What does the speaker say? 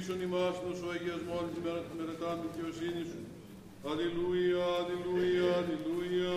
στήριξον ημάς νόσο Αγίας μόλις μέρα της μερετάν δικαιοσύνης σου. Αλληλούια, αλληλούια, αλληλούια.